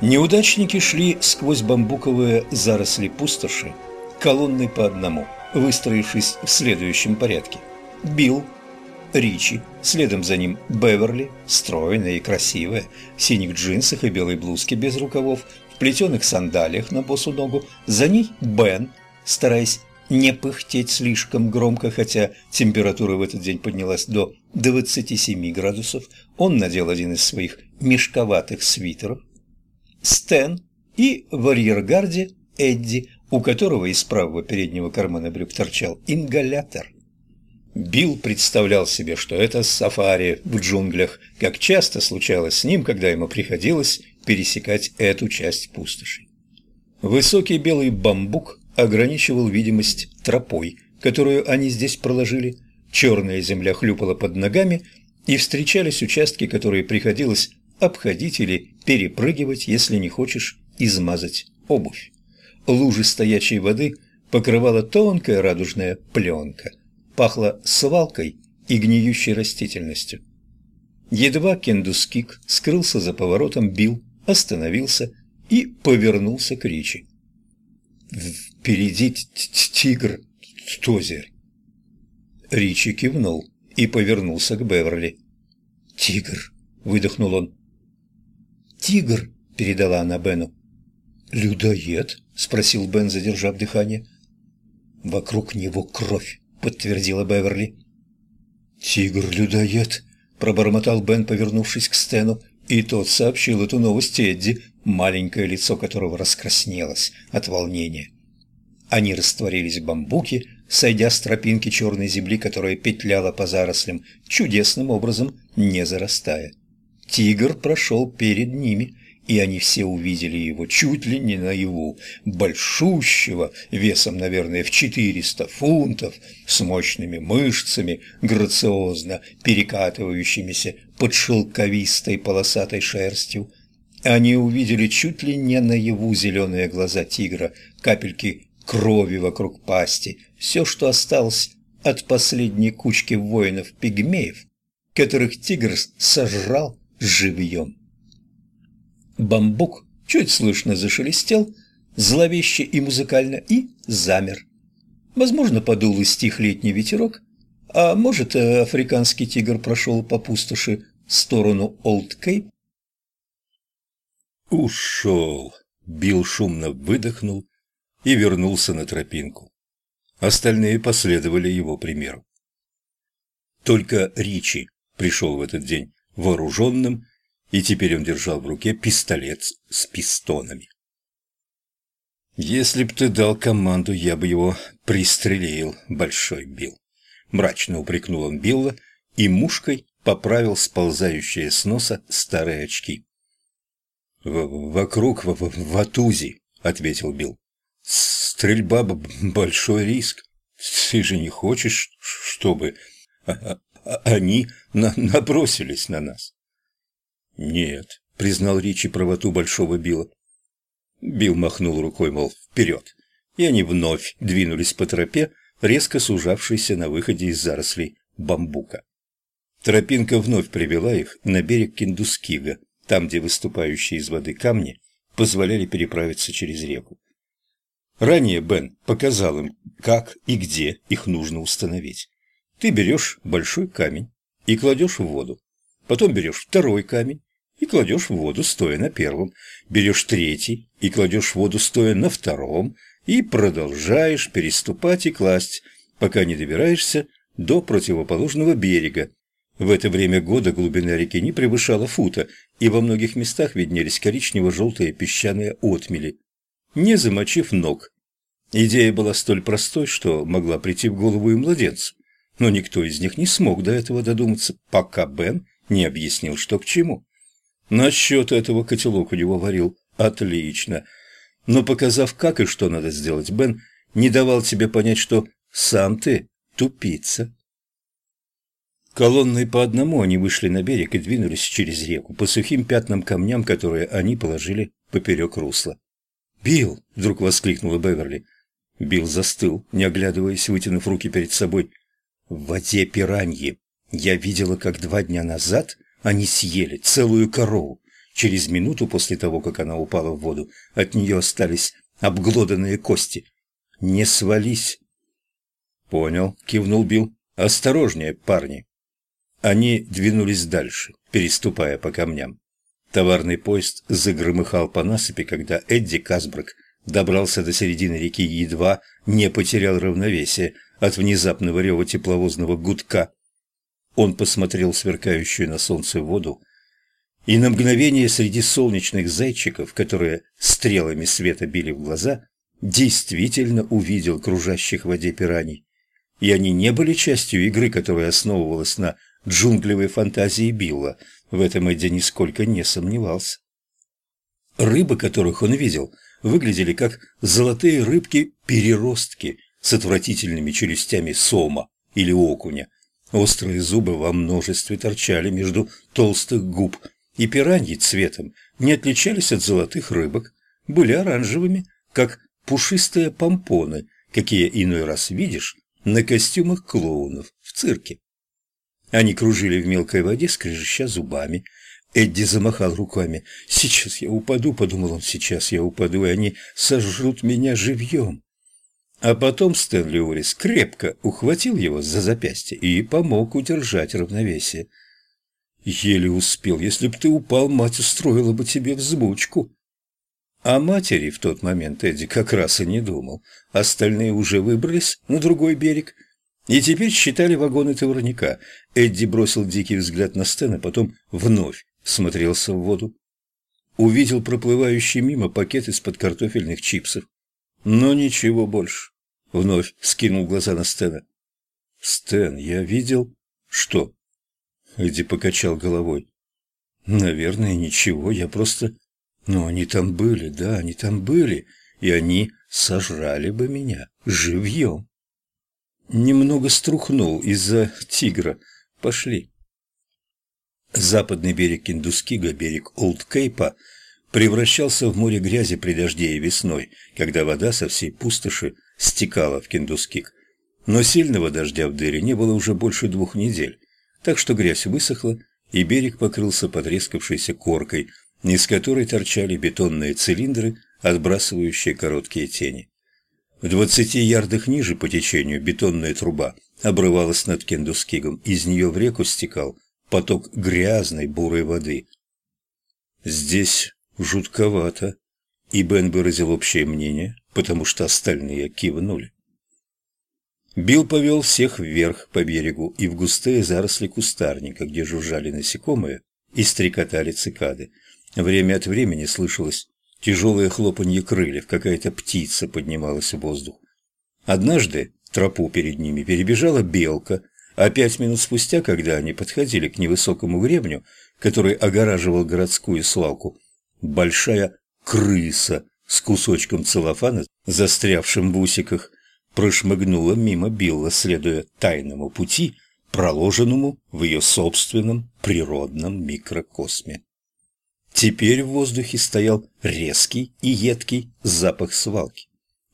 Неудачники шли сквозь бамбуковые заросли пустоши, колонной по одному, выстроившись в следующем порядке. Билл, Ричи, следом за ним Беверли, стройная и красивая, в синих джинсах и белой блузке без рукавов, в плетеных сандалиях на босу ногу, за ней Бен, стараясь не пыхтеть слишком громко, хотя температура в этот день поднялась до 27 градусов, он надел один из своих мешковатых свитеров, Стэн и в арьергарде Эдди, у которого из правого переднего кармана брюк торчал ингалятор. Билл представлял себе, что это сафари в джунглях, как часто случалось с ним, когда ему приходилось пересекать эту часть пустоши. Высокий белый бамбук ограничивал видимость тропой, которую они здесь проложили, черная земля хлюпала под ногами, и встречались участки, которые приходилось обходить или перепрыгивать, если не хочешь измазать обувь. Лужи стоячей воды покрывала тонкая радужная пленка, пахло свалкой и гниющей растительностью. Едва Кендускик скрылся за поворотом, Билл остановился и повернулся к Ричи. «Впереди тигр, Тозер!» Ричи кивнул и повернулся к Беверли. «Тигр!» — выдохнул он. «Тигр!» — передала она Бену. «Людоед?» — спросил Бен, задержав дыхание. «Вокруг него кровь», — подтвердила Беверли. «Тигр-людоед», — пробормотал Бен, повернувшись к Стэну, и тот сообщил эту новость Эдди, маленькое лицо которого раскраснелось от волнения. Они растворились в бамбуке, сойдя с тропинки черной земли, которая петляла по зарослям, чудесным образом не зарастая. Тигр прошел перед ними, и они все увидели его чуть ли не наяву, большущего, весом, наверное, в 400 фунтов, с мощными мышцами, грациозно перекатывающимися под шелковистой полосатой шерстью. Они увидели чуть ли не наяву зеленые глаза тигра, капельки крови вокруг пасти, все, что осталось от последней кучки воинов-пигмеев, которых тигр сожрал живьем. Бамбук чуть слышно зашелестел, зловеще и музыкально, и замер. Возможно, подул и стих летний ветерок, а может, э, африканский тигр прошел по пустоши в сторону Олд-Кейп? «Ушел!» — Билл шумно выдохнул и вернулся на тропинку. Остальные последовали его примеру. Только Ричи пришел в этот день вооруженным, и теперь он держал в руке пистолет с пистонами. «Если б ты дал команду, я бы его пристрелил, Большой Билл», — мрачно упрекнул он Билла и мушкой поправил сползающие с носа старые очки. «Вокруг, в, в, в Атузи», — ответил Билл. «Стрельба — большой риск. Ты же не хочешь, чтобы а, а, они на набросились на нас?» «Нет», — признал Ричи правоту Большого Билла. Билл махнул рукой, мол, вперед, и они вновь двинулись по тропе, резко сужавшейся на выходе из зарослей бамбука. Тропинка вновь привела их на берег Киндускига, там, где выступающие из воды камни позволяли переправиться через реку. Ранее Бен показал им, как и где их нужно установить. Ты берешь большой камень и кладешь в воду. Потом берешь второй камень и кладешь в воду, стоя на первом. Берешь третий и кладешь в воду, стоя на втором. И продолжаешь переступать и класть, пока не добираешься до противоположного берега. В это время года глубина реки не превышала фута, и во многих местах виднелись коричнево-желтые песчаные отмели, не замочив ног. Идея была столь простой, что могла прийти в голову и младенцу, но никто из них не смог до этого додуматься, пока Бен не объяснил, что к чему. Насчет этого котелок у него варил отлично, но показав, как и что надо сделать, Бен не давал тебе понять, что сам ты тупица. Колонной по одному они вышли на берег и двинулись через реку по сухим пятнам камням, которые они положили поперек русла. «Билл!» — вдруг воскликнула Беверли. Билл застыл, не оглядываясь, вытянув руки перед собой. «В воде пираньи!» Я видела, как два дня назад они съели целую корову. Через минуту после того, как она упала в воду, от нее остались обглоданные кости. «Не свались!» «Понял», — кивнул Билл. «Осторожнее, парни!» Они двинулись дальше, переступая по камням. Товарный поезд загромыхал по насыпи, когда Эдди Касбрак добрался до середины реки и едва не потерял равновесие от внезапного рева тепловозного гудка. Он посмотрел сверкающую на солнце воду, и на мгновение среди солнечных зайчиков, которые стрелами света били в глаза, действительно увидел кружащих в воде пираний. И они не были частью игры, которая основывалась на джунглевой фантазии Билла. В этом Эдди нисколько не сомневался. Рыбы, которых он видел, выглядели как золотые рыбки-переростки с отвратительными челюстями сома или окуня. Острые зубы во множестве торчали между толстых губ, и пираньи цветом не отличались от золотых рыбок, были оранжевыми, как пушистые помпоны, какие иной раз видишь на костюмах клоунов в цирке. Они кружили в мелкой воде, скрежеща зубами. Эдди замахал руками. «Сейчас я упаду», — подумал он, — «сейчас я упаду, и они сожрут меня живьем». А потом Стэнли Уоррис крепко ухватил его за запястье и помог удержать равновесие. «Еле успел. Если б ты упал, мать устроила бы тебе взбучку». О матери в тот момент Эдди как раз и не думал. Остальные уже выбрались на другой берег и теперь считали вагоны товарника. Эдди бросил дикий взгляд на Стэна, потом вновь смотрелся в воду. Увидел проплывающий мимо пакет из-под картофельных чипсов. Но ничего больше. Вновь скинул глаза на Стэна. «Стэн, я видел...» «Что?» Эдди покачал головой. «Наверное, ничего, я просто...» «Но они там были, да, они там были, и они сожрали бы меня живьем». Немного струхнул из-за тигра. Пошли. Западный берег Индускига, берег Олд-Кейпа, превращался в море грязи при дожде и весной, когда вода со всей пустоши стекала в Киндускик. Но сильного дождя в дыре не было уже больше двух недель, так что грязь высохла, и берег покрылся потрескавшейся коркой, из которой торчали бетонные цилиндры, отбрасывающие короткие тени. В двадцати ярдах ниже по течению бетонная труба обрывалась над Кендускигом, из нее в реку стекал поток грязной бурой воды. Здесь жутковато, и Бен выразил общее мнение, потому что остальные кивнули. Билл повел всех вверх по берегу и в густые заросли кустарника, где жужжали насекомые и стрекотали цикады. Время от времени слышалось тяжелое хлопанье крыльев, какая-то птица поднималась в воздух. Однажды тропу перед ними перебежала белка, а пять минут спустя, когда они подходили к невысокому гребню, который огораживал городскую свалку, большая крыса с кусочком целлофана, застрявшим в усиках, прошмыгнула мимо Билла, следуя тайному пути, проложенному в ее собственном природном микрокосме. Теперь в воздухе стоял резкий и едкий запах свалки.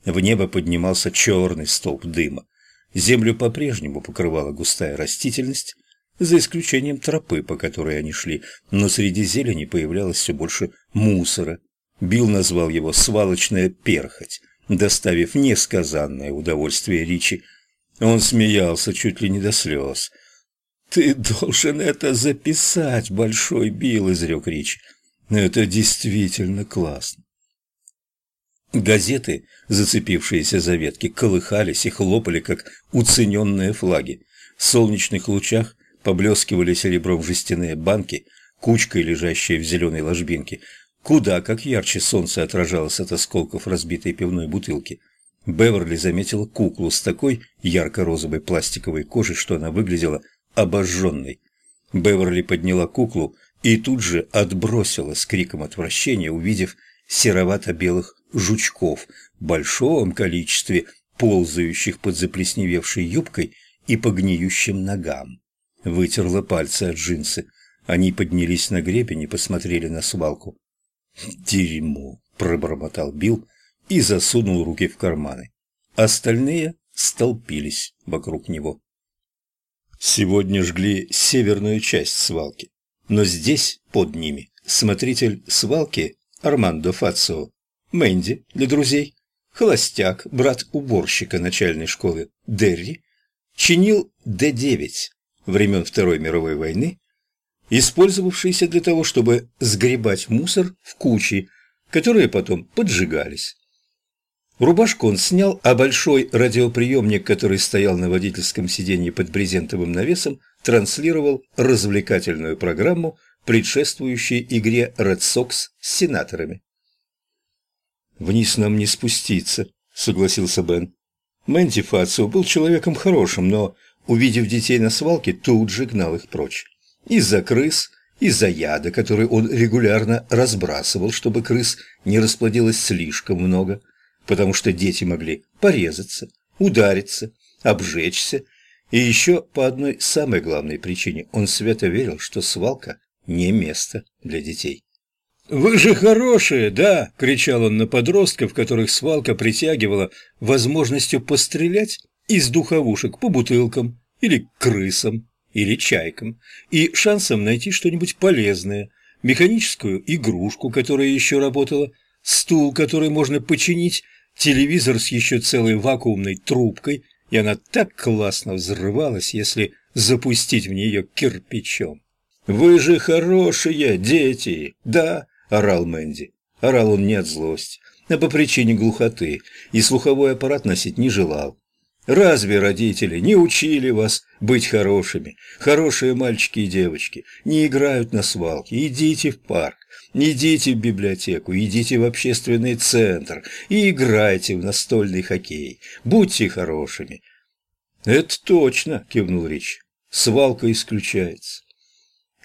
В небо поднимался черный столб дыма. Землю по-прежнему покрывала густая растительность, за исключением тропы, по которой они шли, но среди зелени появлялось все больше мусора. Билл назвал его «свалочная перхоть», доставив несказанное удовольствие Ричи. Он смеялся чуть ли не до слез. «Ты должен это записать, Большой Билл», — изрек Ричи. Это действительно классно. Газеты, зацепившиеся за ветки, колыхались и хлопали, как уцененные флаги. В солнечных лучах поблескивали серебром жестяные банки, кучкой лежащие в зеленой ложбинке. Куда как ярче солнце отражалось от осколков разбитой пивной бутылки. Беверли заметила куклу с такой ярко-розовой пластиковой кожей, что она выглядела обожженной. Беверли подняла куклу и тут же отбросила с криком отвращения, увидев серовато-белых жучков в большом количестве, ползающих под заплесневевшей юбкой и по гниющим ногам. Вытерла пальцы от джинсы. Они поднялись на гребень и посмотрели на свалку. «Дерьмо!» – пробормотал Билл и засунул руки в карманы. Остальные столпились вокруг него. Сегодня жгли северную часть свалки но здесь, под ними, смотритель свалки Армандо Фацио, Мэнди для друзей, холостяк, брат уборщика начальной школы Дерри, чинил Д-9 времен Второй мировой войны, использовавшийся для того, чтобы сгребать мусор в кучи, которые потом поджигались. Рубашку он снял, а большой радиоприемник, который стоял на водительском сиденье под брезентовым навесом, транслировал развлекательную программу, предшествующую игре Red Sox с сенаторами. «Вниз нам не спуститься», — согласился Бен. Мэнди Фацио был человеком хорошим, но, увидев детей на свалке, тут же гнал их прочь. Из-за крыс, из-за яда, который он регулярно разбрасывал, чтобы крыс не расплодилось слишком много, потому что дети могли порезаться, удариться, обжечься, и еще по одной самой главной причине он свято верил, что свалка не место для детей. «Вы же хорошие, да!» – кричал он на подростков, которых свалка притягивала возможностью пострелять из духовушек по бутылкам или крысам или чайкам и шансом найти что-нибудь полезное, механическую игрушку, которая еще работала, стул, который можно починить, телевизор с еще целой вакуумной трубкой, и она так классно взрывалась, если запустить в нее кирпичом. «Вы же хорошие дети, да?» – орал Мэнди. Орал он не от злости, а по причине глухоты, и слуховой аппарат носить не желал. Разве родители не учили вас быть хорошими? Хорошие мальчики и девочки не играют на свалке. Идите в парк, идите в библиотеку, идите в общественный центр и играйте в настольный хоккей. Будьте хорошими. Это точно, кивнул Рич. Свалка исключается.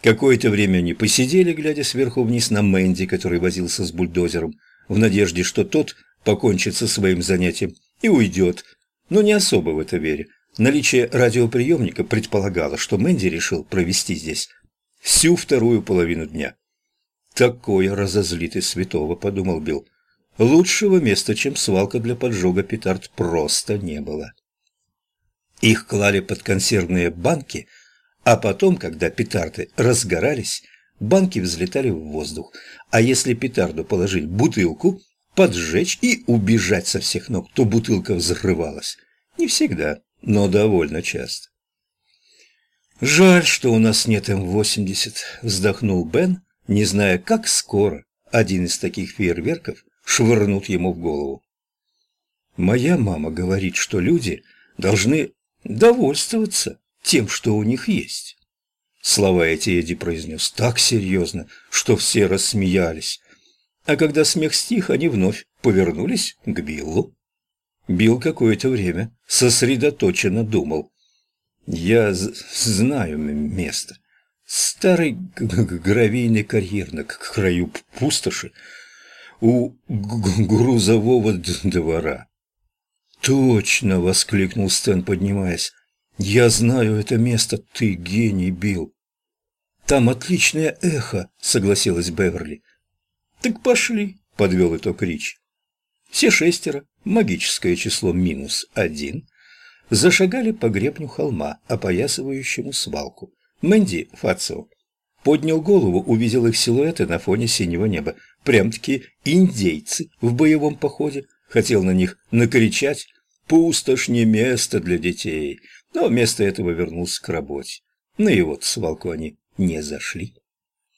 Какое-то время они посидели, глядя сверху вниз на Мэнди, который возился с бульдозером, в надежде, что тот покончит со своим занятием и уйдет, но не особо в это веря. Наличие радиоприемника предполагало, что Мэнди решил провести здесь всю вторую половину дня. «Такое разозлит и святого», — подумал Билл. Лучшего места, чем свалка для поджога петард, просто не было. Их клали под консервные банки — а потом, когда петарды разгорались, банки взлетали в воздух. А если петарду положить бутылку, поджечь и убежать со всех ног, то бутылка взрывалась. Не всегда, но довольно часто. «Жаль, что у нас нет М-80», — вздохнул Бен, не зная, как скоро один из таких фейерверков швырнут ему в голову. «Моя мама говорит, что люди должны довольствоваться тем, что у них есть. Слова эти Эдди произнес так серьезно, что все рассмеялись. А когда смех стих, они вновь повернулись к Биллу. Билл какое-то время сосредоточенно думал. «Я знаю место. Старый гравийный карьер на краю пустоши у грузового двора». «Точно!» — воскликнул Стэн, поднимаясь. «Я знаю это место, ты гений, Билл». «Там отличное эхо», — согласилась Беверли. «Так пошли», — подвел итог Рич. Все шестеро, магическое число минус один, зашагали по гребню холма, опоясывающему свалку. Мэнди Фацио поднял голову, увидел их силуэты на фоне синего неба. Прям-таки индейцы в боевом походе. Хотел на них накричать «Пустошь не место для детей» но вместо этого вернулся к работе. На его свалку они не зашли.